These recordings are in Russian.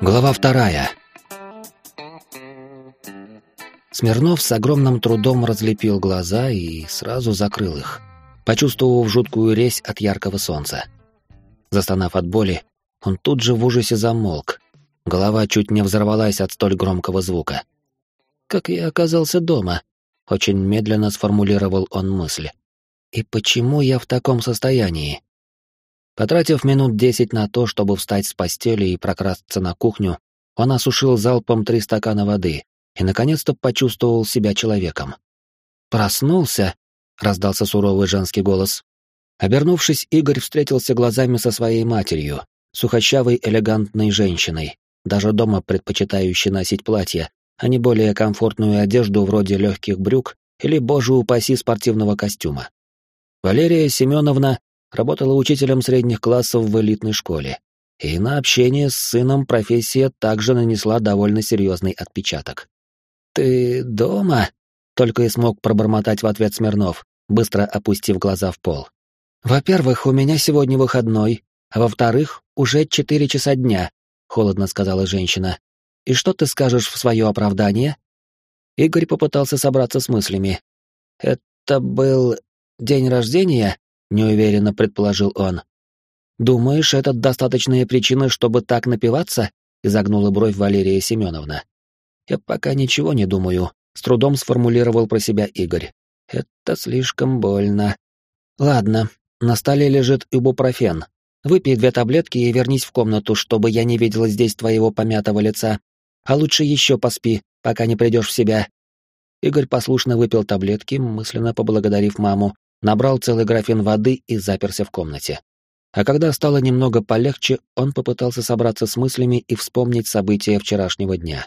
Глава вторая. Смирнов с огромным трудом разлепил глаза и сразу закрыл их, почувствовав жуткую резь от яркого солнца. Застонав от боли, он тут же в ужасе замолк. Голова чуть не взорвалась от столь громкого звука. «Как я оказался дома?» — очень медленно сформулировал он мысль. «И почему я в таком состоянии?» Потратив минут десять на то, чтобы встать с постели и прокрасться на кухню, он осушил залпом три стакана воды и, наконец-то, почувствовал себя человеком. «Проснулся?» — раздался суровый женский голос. Обернувшись, Игорь встретился глазами со своей матерью, сухощавой элегантной женщиной, даже дома предпочитающей носить платье, а не более комфортную одежду вроде легких брюк или, боже упаси, спортивного костюма. Валерия Семеновна работала учителем средних классов в элитной школе, и на общение с сыном профессия также нанесла довольно серьезный отпечаток. «Ты дома?» — только и смог пробормотать в ответ Смирнов, быстро опустив глаза в пол. «Во-первых, у меня сегодня выходной, а во-вторых, уже четыре часа дня», — холодно сказала женщина. «И что ты скажешь в свое оправдание?» Игорь попытался собраться с мыслями. «Это был день рождения?» — неуверенно предположил он. «Думаешь, это достаточная причина, чтобы так напиваться?» — изогнула бровь Валерия Семеновна. «Я пока ничего не думаю», — с трудом сформулировал про себя Игорь. «Это слишком больно». «Ладно, на столе лежит ибупрофен. Выпей две таблетки и вернись в комнату, чтобы я не видела здесь твоего помятого лица. А лучше еще поспи, пока не придешь в себя». Игорь послушно выпил таблетки, мысленно поблагодарив маму, набрал целый графин воды и заперся в комнате. А когда стало немного полегче, он попытался собраться с мыслями и вспомнить события вчерашнего дня.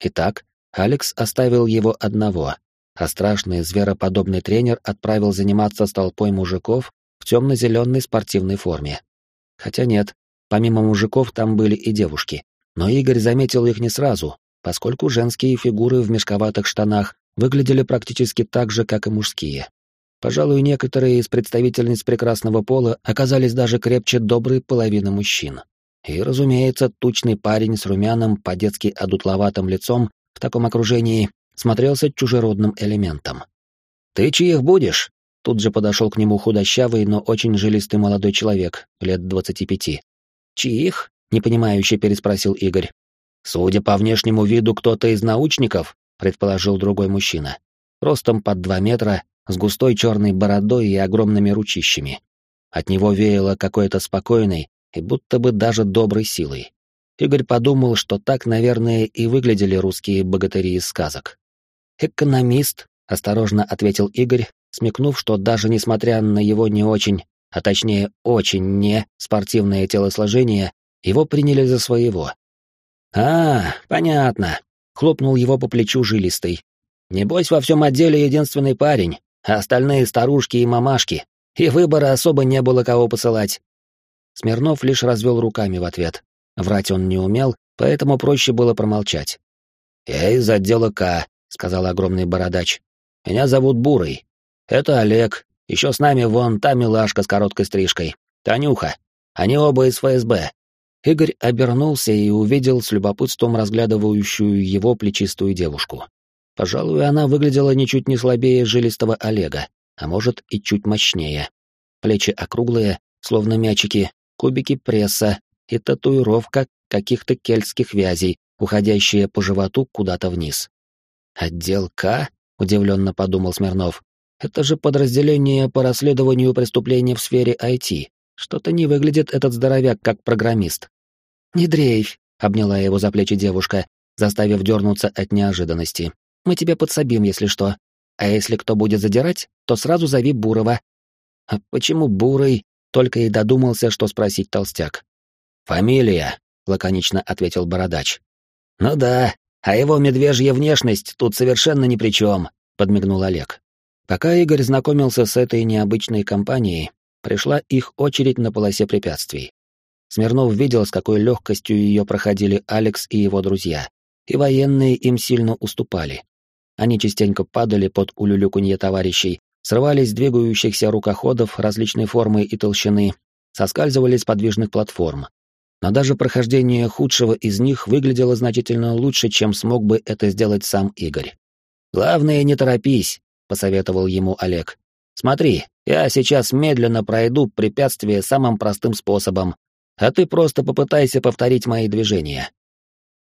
Итак, Алекс оставил его одного, а страшный звероподобный тренер отправил заниматься с толпой мужиков в темно-зеленой спортивной форме. Хотя нет, помимо мужиков там были и девушки, но Игорь заметил их не сразу, поскольку женские фигуры в мешковатых штанах выглядели практически так же, как и мужские. Пожалуй, некоторые из представительниц прекрасного пола оказались даже крепче доброй половины мужчин. И, разумеется, тучный парень с румяным, по-детски одутловатым лицом в таком окружении смотрелся чужеродным элементом. «Ты чьих будешь?» Тут же подошел к нему худощавый, но очень жилистый молодой человек, лет двадцати пяти. «Чьих?» — непонимающе переспросил Игорь. «Судя по внешнему виду, кто-то из научников», — предположил другой мужчина. Ростом под два метра, с густой черной бородой и огромными ручищами. От него веяло какой-то спокойной и будто бы даже доброй силой. Игорь подумал, что так, наверное, и выглядели русские богатыри из сказок. «Экономист», — осторожно ответил Игорь, смекнув, что даже несмотря на его не очень, а точнее очень не спортивное телосложение, его приняли за своего. «А, понятно», — хлопнул его по плечу жилистый. «Небось, во всем отделе единственный парень, а остальные старушки и мамашки, и выбора особо не было кого посылать. Смирнов лишь развел руками в ответ. Врать он не умел, поэтому проще было промолчать. «Я из отдела К», — сказал огромный бородач. «Меня зовут Бурый. Это Олег. Еще с нами вон та милашка с короткой стрижкой. Танюха. Они оба из ФСБ». Игорь обернулся и увидел с любопытством разглядывающую его плечистую девушку. Пожалуй, она выглядела ничуть не слабее жилистого Олега, а может и чуть мощнее. Плечи округлые, словно мячики, кубики пресса и татуировка каких-то кельтских вязей, уходящая по животу куда-то вниз. «Отдел К?» — удивленно подумал Смирнов. «Это же подразделение по расследованию преступлений в сфере IT. Что-то не выглядит этот здоровяк как программист». «Не дрейфь», — обняла его за плечи девушка, заставив дернуться от неожиданности. Мы тебя подсобим, если что. А если кто будет задирать, то сразу зови Бурова. А почему Бурый? Только и додумался, что спросить толстяк. Фамилия, лаконично ответил бородач. Ну да, а его медвежья внешность тут совершенно ни при чем, подмигнул Олег. Пока Игорь знакомился с этой необычной компанией, пришла их очередь на полосе препятствий. Смирнов видел, с какой легкостью ее проходили Алекс и его друзья, и военные им сильно уступали. Они частенько падали под улюлюканье товарищей, срывались с двигающихся рукоходов различной формы и толщины, соскальзывали с подвижных платформ. Но даже прохождение худшего из них выглядело значительно лучше, чем смог бы это сделать сам Игорь. «Главное, не торопись», — посоветовал ему Олег. «Смотри, я сейчас медленно пройду препятствие самым простым способом, а ты просто попытайся повторить мои движения».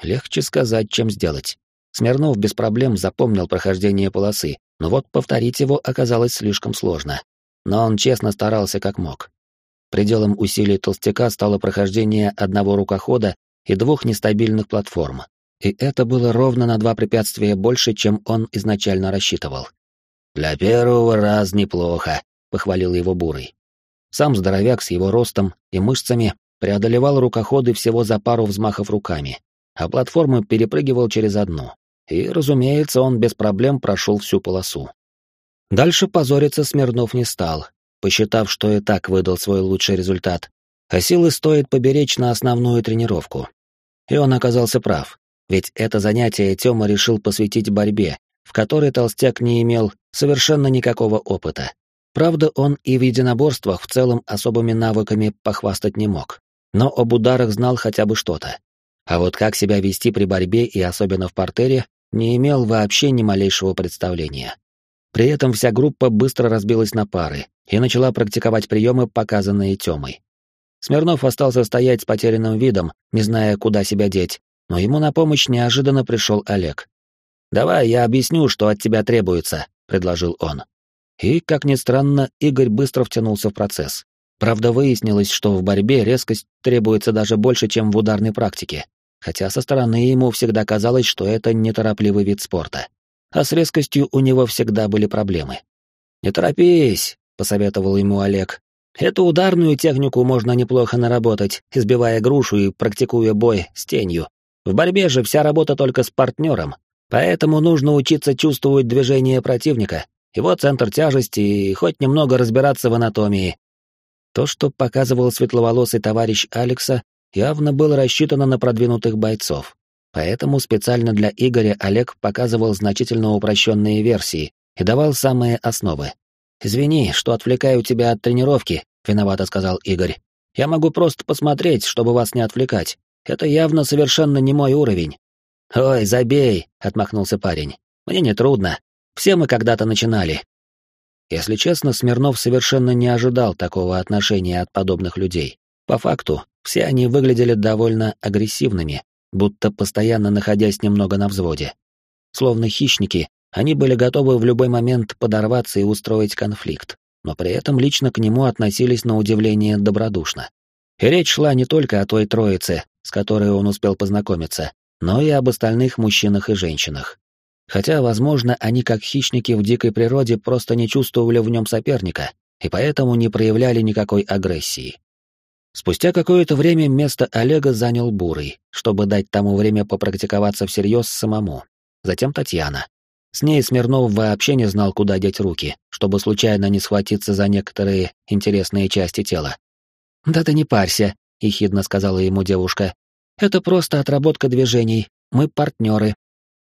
Легче сказать, чем сделать. Смирнов без проблем запомнил прохождение полосы, но вот повторить его оказалось слишком сложно. Но он честно старался как мог. Пределом усилий толстяка стало прохождение одного рукохода и двух нестабильных платформ. И это было ровно на два препятствия больше, чем он изначально рассчитывал. «Для первого раз неплохо», — похвалил его Бурый. Сам здоровяк с его ростом и мышцами преодолевал рукоходы всего за пару взмахов руками, а платформы перепрыгивал через одну. И, разумеется, он без проблем прошел всю полосу. Дальше позориться Смирнов не стал, посчитав, что и так выдал свой лучший результат, а силы стоит поберечь на основную тренировку. И он оказался прав, ведь это занятие Тёма решил посвятить борьбе, в которой толстяк не имел совершенно никакого опыта. Правда, он и в единоборствах в целом особыми навыками похвастать не мог, но об ударах знал хотя бы что-то. А вот как себя вести при борьбе и особенно в портере, не имел вообще ни малейшего представления. При этом вся группа быстро разбилась на пары и начала практиковать приемы, показанные Тёмой. Смирнов остался стоять с потерянным видом, не зная, куда себя деть, но ему на помощь неожиданно пришел Олег. «Давай я объясню, что от тебя требуется», — предложил он. И, как ни странно, Игорь быстро втянулся в процесс. Правда, выяснилось, что в борьбе резкость требуется даже больше, чем в ударной практике хотя со стороны ему всегда казалось, что это неторопливый вид спорта. А с резкостью у него всегда были проблемы. «Не торопись», — посоветовал ему Олег. «Эту ударную технику можно неплохо наработать, избивая грушу и практикуя бой с тенью. В борьбе же вся работа только с партнером, поэтому нужно учиться чувствовать движение противника, его центр тяжести и хоть немного разбираться в анатомии». То, что показывал светловолосый товарищ Алекса, явно было рассчитано на продвинутых бойцов. Поэтому специально для Игоря Олег показывал значительно упрощенные версии и давал самые основы. «Извини, что отвлекаю тебя от тренировки», — виновато сказал Игорь. «Я могу просто посмотреть, чтобы вас не отвлекать. Это явно совершенно не мой уровень». «Ой, забей», — отмахнулся парень. «Мне не трудно. Все мы когда-то начинали». Если честно, Смирнов совершенно не ожидал такого отношения от подобных людей. По факту, все они выглядели довольно агрессивными, будто постоянно находясь немного на взводе. Словно хищники, они были готовы в любой момент подорваться и устроить конфликт, но при этом лично к нему относились на удивление добродушно. И речь шла не только о той троице, с которой он успел познакомиться, но и об остальных мужчинах и женщинах. Хотя, возможно, они как хищники в дикой природе просто не чувствовали в нем соперника, и поэтому не проявляли никакой агрессии. Спустя какое-то время место Олега занял Бурый, чтобы дать тому время попрактиковаться всерьез самому. Затем Татьяна. С ней Смирнов вообще не знал, куда деть руки, чтобы случайно не схватиться за некоторые интересные части тела. «Да ты не парься», — ехидно сказала ему девушка. «Это просто отработка движений. Мы партнеры».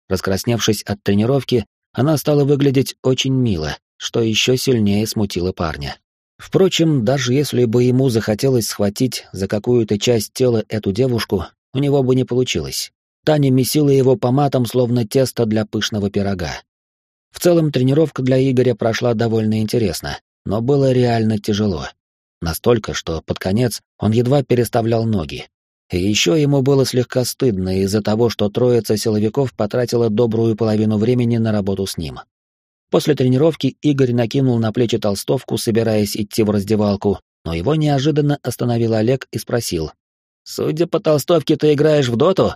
Раскрасневшись от тренировки, она стала выглядеть очень мило, что еще сильнее смутило парня. Впрочем, даже если бы ему захотелось схватить за какую-то часть тела эту девушку, у него бы не получилось. Таня месила его по словно тесто для пышного пирога. В целом, тренировка для Игоря прошла довольно интересно, но было реально тяжело. Настолько, что под конец он едва переставлял ноги. И еще ему было слегка стыдно из-за того, что троица силовиков потратила добрую половину времени на работу с ним. После тренировки Игорь накинул на плечи толстовку, собираясь идти в раздевалку, но его неожиданно остановил Олег и спросил. «Судя по толстовке, ты играешь в доту?»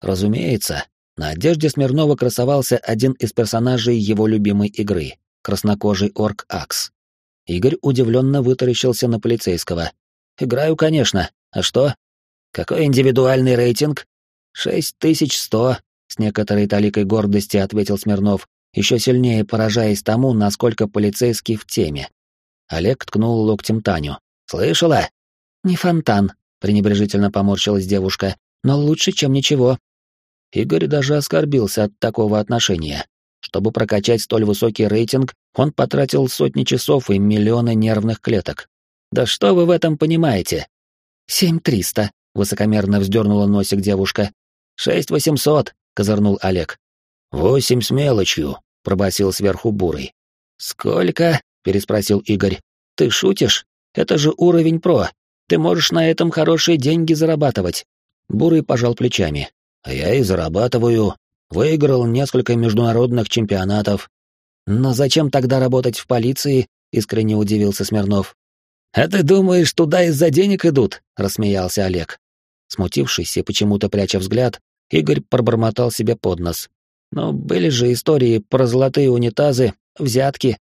Разумеется, на одежде Смирнова красовался один из персонажей его любимой игры — краснокожий орк Акс. Игорь удивленно вытаращился на полицейского. «Играю, конечно. А что?» «Какой индивидуальный рейтинг?» «Шесть тысяч сто», — с некоторой таликой гордости ответил Смирнов, еще сильнее поражаясь тому, насколько полицейский в теме. Олег ткнул локтем Таню. «Слышала?» «Не фонтан», — пренебрежительно поморщилась девушка, «но лучше, чем ничего». Игорь даже оскорбился от такого отношения. Чтобы прокачать столь высокий рейтинг, он потратил сотни часов и миллионы нервных клеток. Да что вы в этом понимаете? Семь триста, высокомерно вздернула носик девушка. Шесть восемьсот, козырнул Олег. Восемь с мелочью, пробасил сверху бурый. Сколько? переспросил Игорь. Ты шутишь? Это же уровень про. Ты можешь на этом хорошие деньги зарабатывать. Бурый пожал плечами. А я и зарабатываю. Выиграл несколько международных чемпионатов. Но зачем тогда работать в полиции? Искренне удивился Смирнов. А ты думаешь, туда из-за денег идут? Рассмеялся Олег. Смутившись и почему-то пряча взгляд, Игорь пробормотал себе под нос. Но были же истории про золотые унитазы, взятки.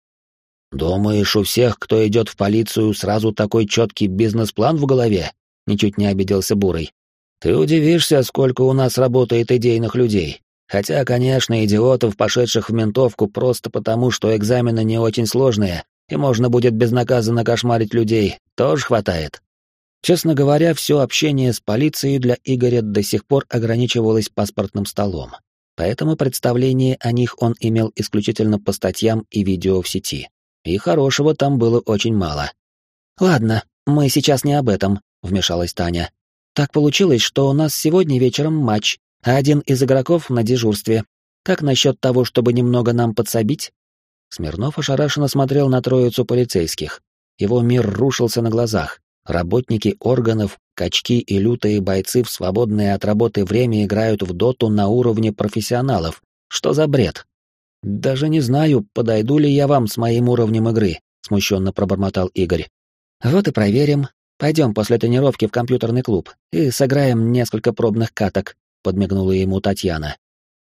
Думаешь, у всех, кто идет в полицию, сразу такой четкий бизнес-план в голове? Ничуть не обиделся Бурый. Ты удивишься, сколько у нас работает идейных людей. Хотя, конечно, идиотов, пошедших в ментовку просто потому, что экзамены не очень сложные, и можно будет безнаказанно кошмарить людей, тоже хватает. Честно говоря, все общение с полицией для Игоря до сих пор ограничивалось паспортным столом. Поэтому представление о них он имел исключительно по статьям и видео в сети. И хорошего там было очень мало. «Ладно, мы сейчас не об этом», — вмешалась Таня. «Так получилось, что у нас сегодня вечером матч, а один из игроков на дежурстве. Как насчет того, чтобы немного нам подсобить?» Смирнов ошарашенно смотрел на троицу полицейских. Его мир рушился на глазах. Работники органов, качки и лютые бойцы в свободное от работы время играют в доту на уровне профессионалов. Что за бред? Даже не знаю, подойду ли я вам с моим уровнем игры, смущенно пробормотал Игорь. Вот и проверим. Пойдем после тренировки в компьютерный клуб и сыграем несколько пробных каток, подмигнула ему Татьяна.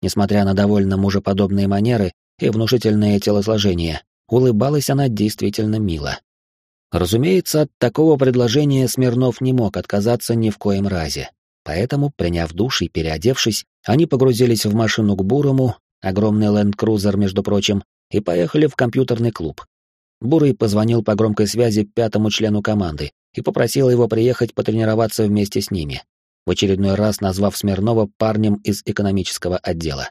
Несмотря на довольно мужеподобные манеры и внушительное телосложение, улыбалась она действительно мило. Разумеется, от такого предложения Смирнов не мог отказаться ни в коем разе. Поэтому, приняв душ и переодевшись, они погрузились в машину к Бурому, огромный ленд-крузер, между прочим, и поехали в компьютерный клуб. Бурый позвонил по громкой связи пятому члену команды и попросил его приехать потренироваться вместе с ними в очередной раз назвав Смирнова парнем из экономического отдела.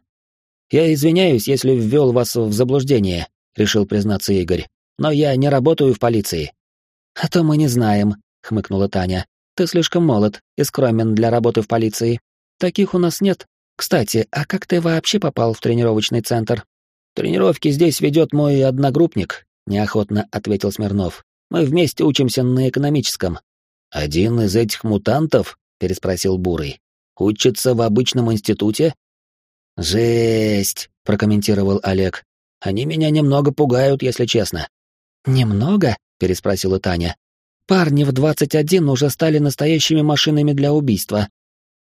«Я извиняюсь, если ввел вас в заблуждение», — решил признаться Игорь, «но я не работаю в полиции». «А то мы не знаем», — хмыкнула Таня. «Ты слишком молод и скромен для работы в полиции. Таких у нас нет. Кстати, а как ты вообще попал в тренировочный центр?» «Тренировки здесь ведет мой одногруппник», — неохотно ответил Смирнов. «Мы вместе учимся на экономическом». «Один из этих мутантов?» — переспросил Бурый. «Учится в обычном институте?» «Жесть!» — прокомментировал Олег. «Они меня немного пугают, если честно». «Немного?» — переспросила Таня. «Парни в двадцать один уже стали настоящими машинами для убийства».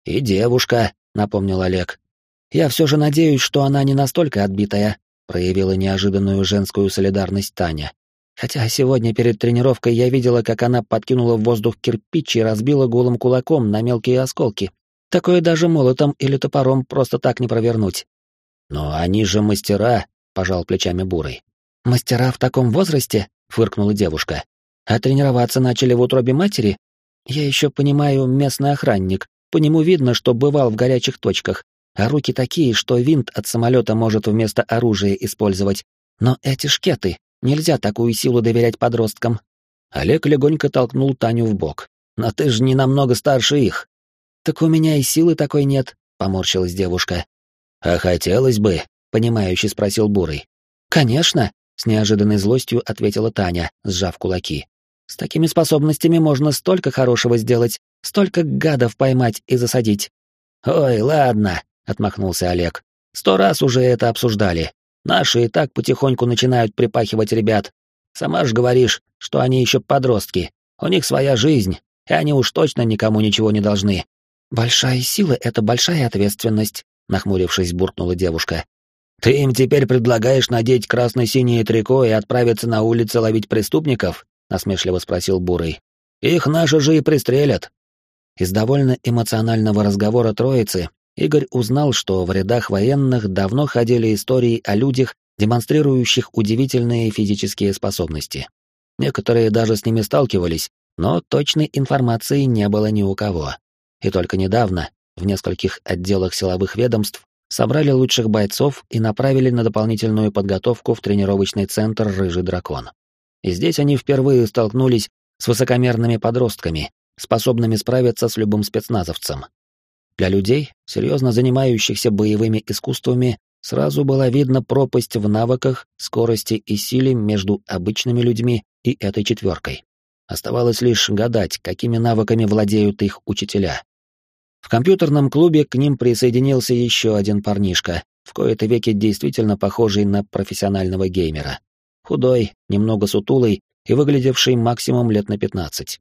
«И девушка», — напомнил Олег. «Я все же надеюсь, что она не настолько отбитая», — проявила неожиданную женскую солидарность Таня. Хотя сегодня перед тренировкой я видела, как она подкинула в воздух кирпич и разбила голым кулаком на мелкие осколки. Такое даже молотом или топором просто так не провернуть. «Но они же мастера», — пожал плечами Бурый. «Мастера в таком возрасте?» — фыркнула девушка. «А тренироваться начали в утробе матери? Я еще понимаю, местный охранник. По нему видно, что бывал в горячих точках, а руки такие, что винт от самолета может вместо оружия использовать. Но эти шкеты, Нельзя такую силу доверять подросткам. Олег легонько толкнул Таню в бок. Но ты же не намного старше их. Так у меня и силы такой нет, поморщилась девушка. А хотелось бы, понимающе спросил Бурый. Конечно, с неожиданной злостью ответила Таня, сжав кулаки. С такими способностями можно столько хорошего сделать, столько гадов поймать и засадить. Ой, ладно, отмахнулся Олег. Сто раз уже это обсуждали. Наши и так потихоньку начинают припахивать ребят. Сама ж говоришь, что они еще подростки. У них своя жизнь, и они уж точно никому ничего не должны. Большая сила — это большая ответственность, нахмурившись, буркнула девушка. Ты им теперь предлагаешь надеть красно-синее трико и отправиться на улицы ловить преступников? насмешливо спросил Бурый. Их наши же и пристрелят. Из довольно эмоционального разговора троицы Игорь узнал, что в рядах военных давно ходили истории о людях, демонстрирующих удивительные физические способности. Некоторые даже с ними сталкивались, но точной информации не было ни у кого. И только недавно в нескольких отделах силовых ведомств собрали лучших бойцов и направили на дополнительную подготовку в тренировочный центр «Рыжий дракон». И здесь они впервые столкнулись с высокомерными подростками, способными справиться с любым спецназовцем. Для людей, серьезно занимающихся боевыми искусствами, сразу была видна пропасть в навыках, скорости и силе между обычными людьми и этой четверкой. Оставалось лишь гадать, какими навыками владеют их учителя. В компьютерном клубе к ним присоединился еще один парнишка, в кои-то веки действительно похожий на профессионального геймера. Худой, немного сутулый и выглядевший максимум лет на пятнадцать.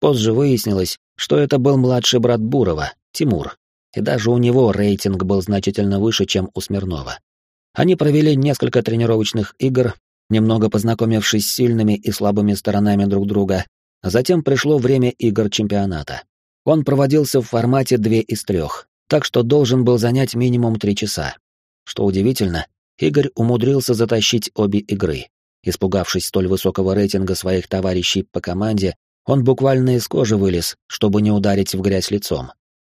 Позже выяснилось, что это был младший брат Бурова, Тимур, и даже у него рейтинг был значительно выше, чем у Смирнова. Они провели несколько тренировочных игр, немного познакомившись с сильными и слабыми сторонами друг друга, а затем пришло время игр чемпионата. Он проводился в формате 2 из 3, так что должен был занять минимум 3 часа. Что удивительно, Игорь умудрился затащить обе игры. Испугавшись столь высокого рейтинга своих товарищей по команде, он буквально из кожи вылез, чтобы не ударить в грязь лицом.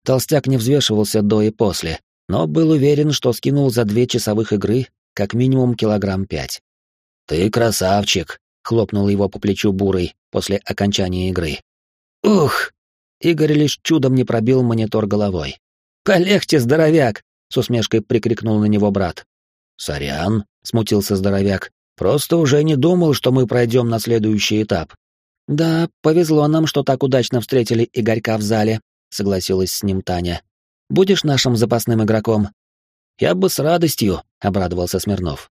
Толстяк не взвешивался до и после, но был уверен, что скинул за две часовых игры как минимум килограмм пять. «Ты красавчик!» — хлопнул его по плечу бурый после окончания игры. «Ух!» — Игорь лишь чудом не пробил монитор головой. «Полегче, здоровяк!» — с усмешкой прикрикнул на него брат. «Сорян», — смутился здоровяк. «Просто уже не думал, что мы пройдем на следующий этап». «Да, повезло нам, что так удачно встретили Игорька в зале», — согласилась с ним Таня. «Будешь нашим запасным игроком?» «Я бы с радостью», — обрадовался Смирнов.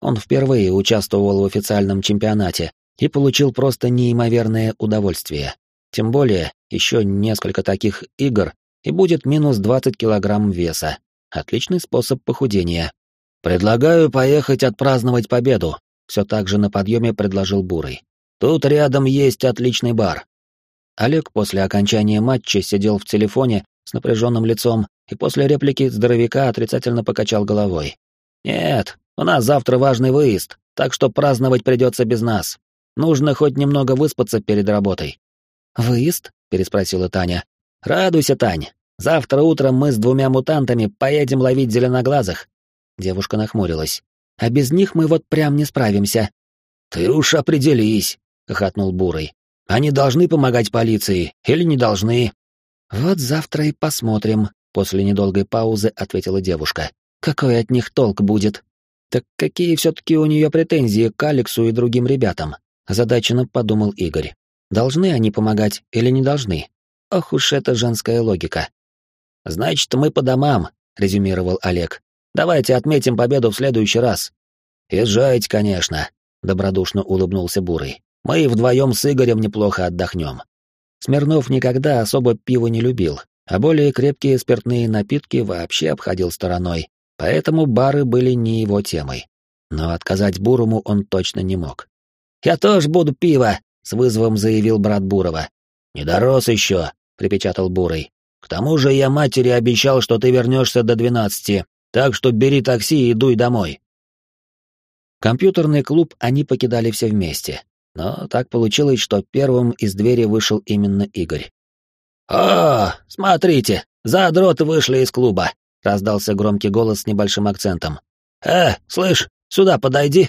Он впервые участвовал в официальном чемпионате и получил просто неимоверное удовольствие. Тем более, еще несколько таких игр, и будет минус 20 килограмм веса. Отличный способ похудения. «Предлагаю поехать отпраздновать победу», — все так же на подъеме предложил Бурый. «Тут рядом есть отличный бар». Олег после окончания матча сидел в телефоне с напряженным лицом и после реплики здоровяка отрицательно покачал головой. «Нет, у нас завтра важный выезд, так что праздновать придется без нас. Нужно хоть немного выспаться перед работой». «Выезд?» — переспросила Таня. «Радуйся, Тань. Завтра утром мы с двумя мутантами поедем ловить зеленоглазых». Девушка нахмурилась. «А без них мы вот прям не справимся». «Ты уж определись», — хохотнул Бурый. Они должны помогать полиции или не должны?» «Вот завтра и посмотрим», — после недолгой паузы ответила девушка. «Какой от них толк будет?» «Так какие все-таки у нее претензии к Алексу и другим ребятам?» Задаченно подумал Игорь. «Должны они помогать или не должны? Ох уж это женская логика». «Значит, мы по домам», — резюмировал Олег. «Давайте отметим победу в следующий раз». «Езжайте, конечно», — добродушно улыбнулся Бурый. Мы вдвоем с Игорем неплохо отдохнем. Смирнов никогда особо пиво не любил, а более крепкие спиртные напитки вообще обходил стороной, поэтому бары были не его темой. Но отказать Бурому он точно не мог. «Я тоже буду пиво!» — с вызовом заявил брат Бурова. «Не дорос еще!» — припечатал Бурый. «К тому же я матери обещал, что ты вернешься до двенадцати, так что бери такси и дуй домой». Компьютерный клуб они покидали все вместе, но так получилось, что первым из двери вышел именно Игорь. «О, смотрите, задроты вышли из клуба!» — раздался громкий голос с небольшим акцентом. «Э, слышь, сюда подойди!»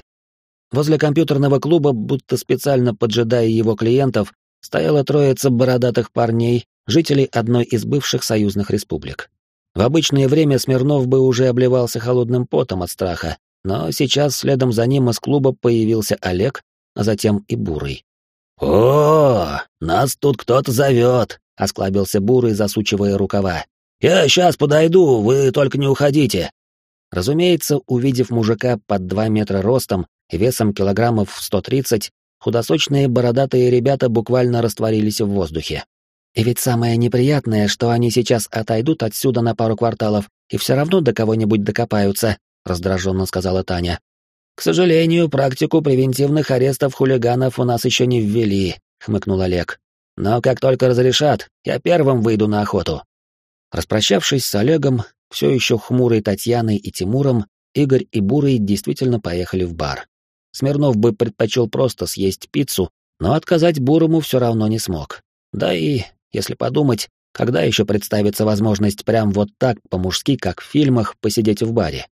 Возле компьютерного клуба, будто специально поджидая его клиентов, стояла троица бородатых парней, жителей одной из бывших союзных республик. В обычное время Смирнов бы уже обливался холодным потом от страха, но сейчас следом за ним из клуба появился Олег, а затем и Бурый. «О, нас тут кто-то зовет», — осклабился Бурый, засучивая рукава. «Я сейчас подойду, вы только не уходите». Разумеется, увидев мужика под два метра ростом весом килограммов в сто тридцать, худосочные бородатые ребята буквально растворились в воздухе. И ведь самое неприятное, что они сейчас отойдут отсюда на пару кварталов и все равно до кого-нибудь докопаются, раздраженно сказала Таня. «К сожалению, практику превентивных арестов хулиганов у нас еще не ввели», — хмыкнул Олег. «Но как только разрешат, я первым выйду на охоту». Распрощавшись с Олегом, все еще хмурой Татьяной и Тимуром, Игорь и Бурый действительно поехали в бар. Смирнов бы предпочел просто съесть пиццу, но отказать Бурому все равно не смог. Да и, если подумать, когда еще представится возможность прям вот так, по-мужски, как в фильмах, посидеть в баре?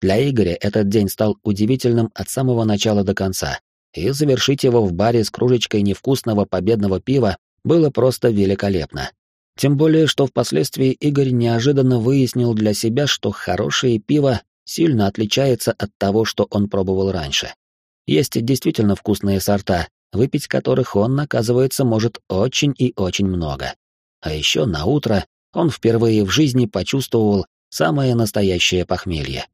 Для Игоря этот день стал удивительным от самого начала до конца, и завершить его в баре с кружечкой невкусного победного пива было просто великолепно. Тем более, что впоследствии Игорь неожиданно выяснил для себя, что хорошее пиво сильно отличается от того, что он пробовал раньше. Есть действительно вкусные сорта, выпить которых он, оказывается, может очень и очень много. А еще на утро он впервые в жизни почувствовал самое настоящее похмелье.